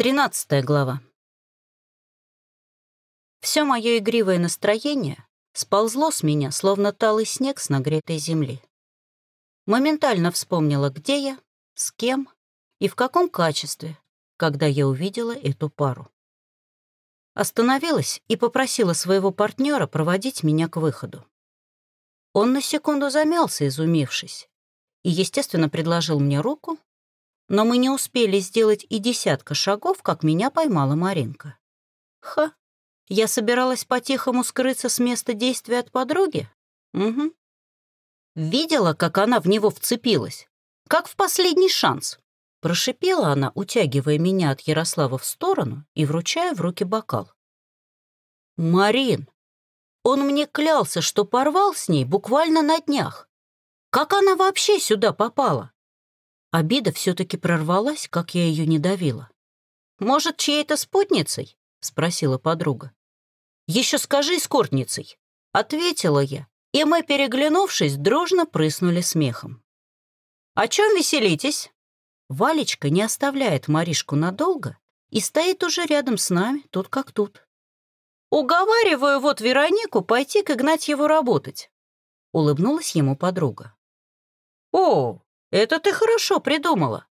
Тринадцатая глава. Все мое игривое настроение сползло с меня, словно талый снег с нагретой земли. Моментально вспомнила, где я, с кем и в каком качестве, когда я увидела эту пару. Остановилась и попросила своего партнера проводить меня к выходу. Он на секунду замялся, изумившись, и, естественно, предложил мне руку, но мы не успели сделать и десятка шагов, как меня поймала Маринка. Ха, я собиралась по-тихому скрыться с места действия от подруги? Угу. Видела, как она в него вцепилась? Как в последний шанс. Прошипела она, утягивая меня от Ярослава в сторону и вручая в руки бокал. «Марин, он мне клялся, что порвал с ней буквально на днях. Как она вообще сюда попала?» Обида все-таки прорвалась, как я ее не давила. «Может, чьей-то спутницей?» — спросила подруга. «Еще скажи эскортницей», — ответила я, и мы, переглянувшись, дружно прыснули смехом. «О чем веселитесь?» Валечка не оставляет Маришку надолго и стоит уже рядом с нами, тут как тут. «Уговариваю вот Веронику пойти к Игнатьеву работать», — улыбнулась ему подруга. «О, «Это ты хорошо придумала.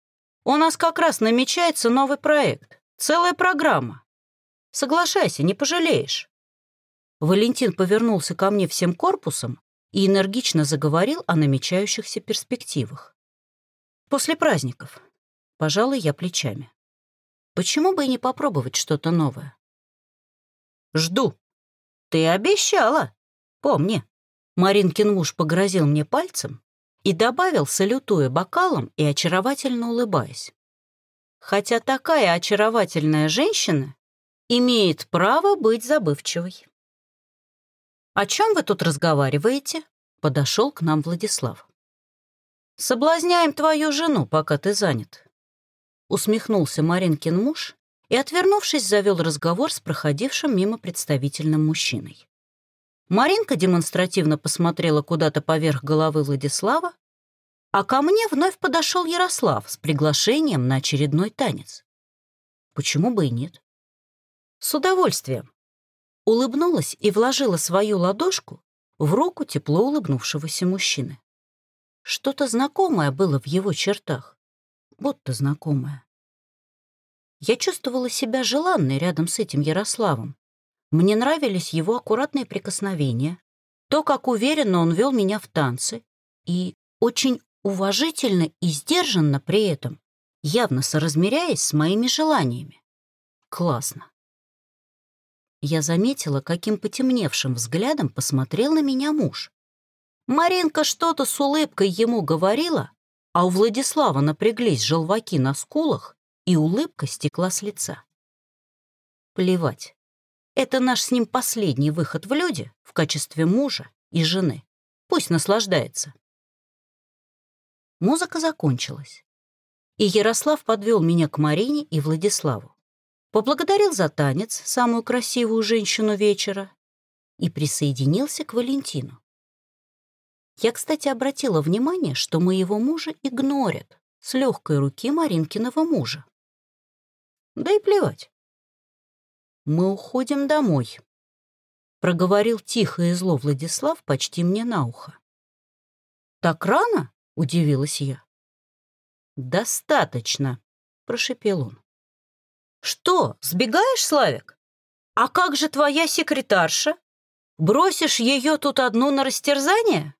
У нас как раз намечается новый проект, целая программа. Соглашайся, не пожалеешь». Валентин повернулся ко мне всем корпусом и энергично заговорил о намечающихся перспективах. «После праздников. Пожалуй, я плечами. Почему бы и не попробовать что-то новое?» «Жду. Ты обещала. Помни». Маринкин муж погрозил мне пальцем, и добавил, салютуя бокалом и очаровательно улыбаясь. Хотя такая очаровательная женщина имеет право быть забывчивой. «О чем вы тут разговариваете?» — подошел к нам Владислав. «Соблазняем твою жену, пока ты занят», — усмехнулся Маринкин муж и, отвернувшись, завел разговор с проходившим мимо представительным мужчиной. Маринка демонстративно посмотрела куда-то поверх головы Владислава, а ко мне вновь подошел Ярослав с приглашением на очередной танец. Почему бы и нет? С удовольствием. Улыбнулась и вложила свою ладошку в руку тепло улыбнувшегося мужчины. Что-то знакомое было в его чертах, будто знакомое. Я чувствовала себя желанной рядом с этим Ярославом, мне нравились его аккуратные прикосновения, то, как уверенно он вел меня в танцы, и очень уважительно и сдержанно при этом, явно соразмеряясь с моими желаниями. Классно. Я заметила, каким потемневшим взглядом посмотрел на меня муж. Маринка что-то с улыбкой ему говорила, а у Владислава напряглись желваки на скулах, и улыбка стекла с лица. Плевать. Это наш с ним последний выход в люди в качестве мужа и жены. Пусть наслаждается. Музыка закончилась. И Ярослав подвел меня к Марине и Владиславу. Поблагодарил за танец, самую красивую женщину вечера, и присоединился к Валентину. Я, кстати, обратила внимание, что моего мужа игнорят с легкой руки Маринкиного мужа. Да и плевать. «Мы уходим домой», — проговорил тихо и зло Владислав почти мне на ухо. «Так рано?» — удивилась я. «Достаточно», — прошепел он. «Что, сбегаешь, Славик? А как же твоя секретарша? Бросишь ее тут одну на растерзание?»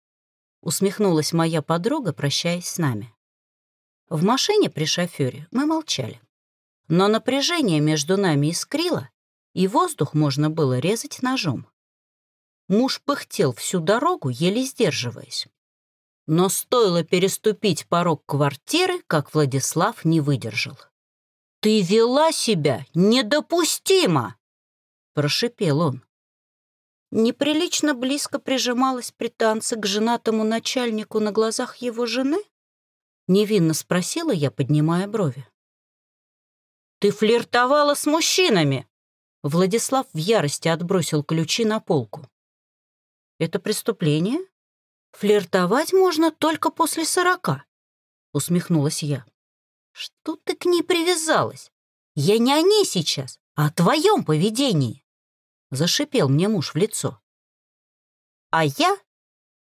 Усмехнулась моя подруга, прощаясь с нами. В машине при шофере мы молчали. Но напряжение между нами искрило, и воздух можно было резать ножом. Муж пыхтел всю дорогу, еле сдерживаясь. Но стоило переступить порог квартиры, как Владислав не выдержал. «Ты вела себя недопустимо!» — прошипел он. Неприлично близко прижималась при танце к женатому начальнику на глазах его жены? Невинно спросила я, поднимая брови. «Ты флиртовала с мужчинами!» Владислав в ярости отбросил ключи на полку. «Это преступление? Флиртовать можно только после сорока», — усмехнулась я. «Что ты к ней привязалась? Я не о ней сейчас, а о твоем поведении. Зашипел мне муж в лицо. А я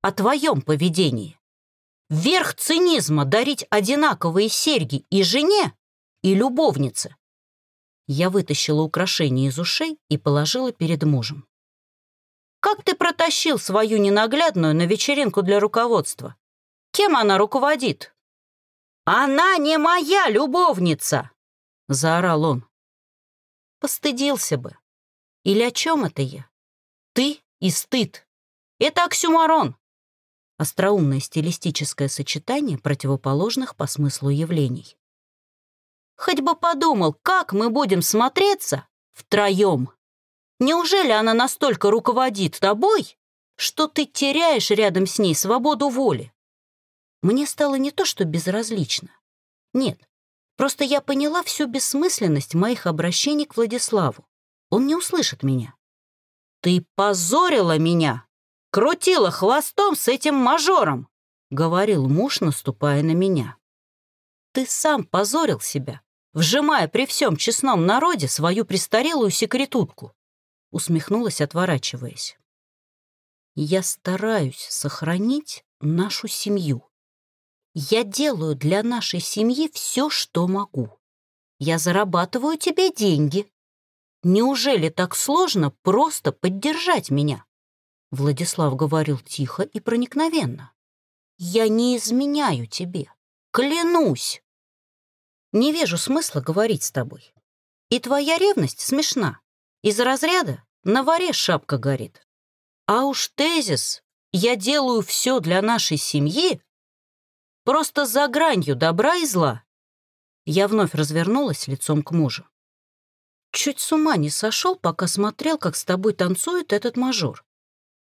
о твоем поведении. Верх цинизма дарить одинаковые серьги и жене, и любовнице. Я вытащила украшение из ушей и положила перед мужем. «Как ты протащил свою ненаглядную на вечеринку для руководства? Кем она руководит?» «Она не моя любовница!» — заорал он. Постыдился бы. Или о чем это я? Ты и стыд. Это оксюмарон. Остроумное стилистическое сочетание противоположных по смыслу явлений. Хоть бы подумал, как мы будем смотреться втроем. Неужели она настолько руководит тобой, что ты теряешь рядом с ней свободу воли? Мне стало не то, что безразлично. Нет, просто я поняла всю бессмысленность моих обращений к Владиславу. Он не услышит меня. «Ты позорила меня! Крутила хвостом с этим мажором!» — говорил муж, наступая на меня. «Ты сам позорил себя, вжимая при всем честном народе свою престарелую секретутку», — усмехнулась, отворачиваясь. «Я стараюсь сохранить нашу семью. Я делаю для нашей семьи все, что могу. Я зарабатываю тебе деньги. Неужели так сложно просто поддержать меня?» Владислав говорил тихо и проникновенно. «Я не изменяю тебе. Клянусь!» Не вижу смысла говорить с тобой. И твоя ревность смешна. Из разряда на варе шапка горит. А уж тезис «я делаю все для нашей семьи» просто за гранью добра и зла. Я вновь развернулась лицом к мужу. Чуть с ума не сошел, пока смотрел, как с тобой танцует этот мажор.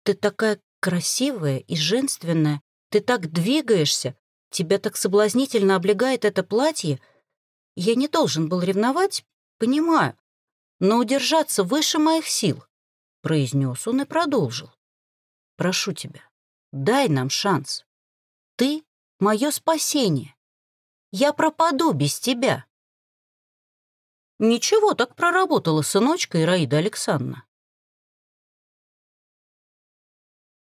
Ты такая красивая и женственная, ты так двигаешься, тебя так соблазнительно облегает это платье — я не должен был ревновать, понимаю, но удержаться выше моих сил, произнес он и продолжил. Прошу тебя, дай нам шанс. Ты — мое спасение. Я пропаду без тебя. Ничего, так проработала сыночка Ираида Александровна.